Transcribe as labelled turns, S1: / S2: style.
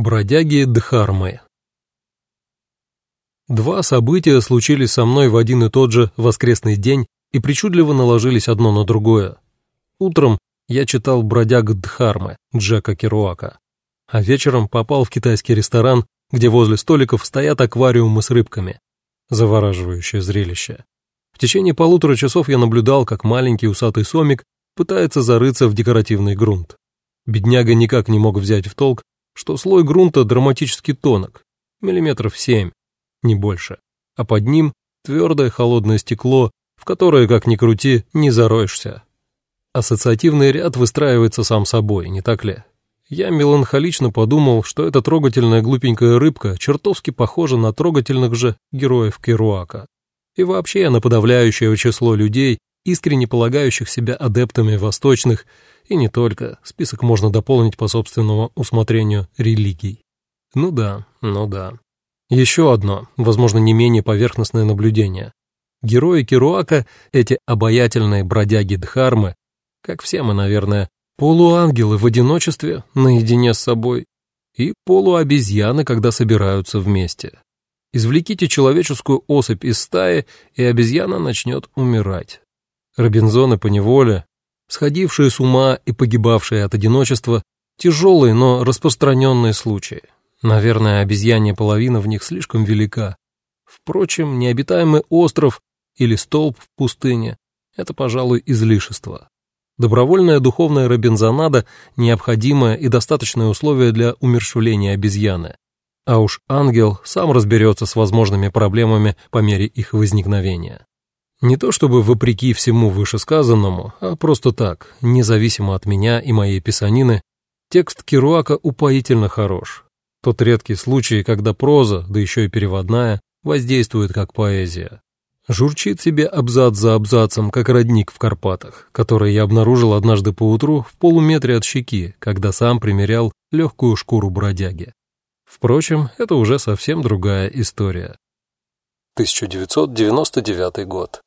S1: Бродяги Дхармы Два события случились со мной в один и тот же воскресный день и причудливо наложились одно на другое. Утром я читал «Бродяг Дхармы» Джека Керуака, а вечером попал в китайский ресторан, где возле столиков стоят аквариумы с рыбками. Завораживающее зрелище. В течение полутора часов я наблюдал, как маленький усатый сомик пытается зарыться в декоративный грунт. Бедняга никак не мог взять в толк, что слой грунта драматически тонок, миллиметров семь, не больше, а под ним твердое холодное стекло, в которое, как ни крути, не зароешься. Ассоциативный ряд выстраивается сам собой, не так ли? Я меланхолично подумал, что эта трогательная глупенькая рыбка чертовски похожа на трогательных же героев Керуака. И вообще на подавляющее число людей, искренне полагающих себя адептами восточных и не только, список можно дополнить по собственному усмотрению религий. Ну да, ну да. Еще одно, возможно, не менее поверхностное наблюдение. Герои Керуака, эти обаятельные бродяги Дхармы, как все мы, наверное, полуангелы в одиночестве, наедине с собой, и полуобезьяны, когда собираются вместе. Извлеките человеческую особь из стаи, и обезьяна начнет умирать. Робинзоны по неволе, сходившие с ума и погибавшие от одиночества, тяжелые, но распространенные случаи. Наверное, обезьянья половина в них слишком велика. Впрочем, необитаемый остров или столб в пустыне — это, пожалуй, излишество. Добровольная духовная робинзонада — необходимое и достаточное условие для умерщвления обезьяны. А уж ангел сам разберется с возможными проблемами по мере их возникновения. Не то чтобы вопреки всему вышесказанному, а просто так, независимо от меня и моей писанины, текст Керуака упоительно хорош. Тот редкий случай, когда проза, да еще и переводная, воздействует как поэзия. Журчит себе абзац за абзацем, как родник в Карпатах, который я обнаружил однажды поутру в полуметре от щеки, когда сам примерял легкую шкуру бродяги. Впрочем, это уже совсем другая история. 1999 год.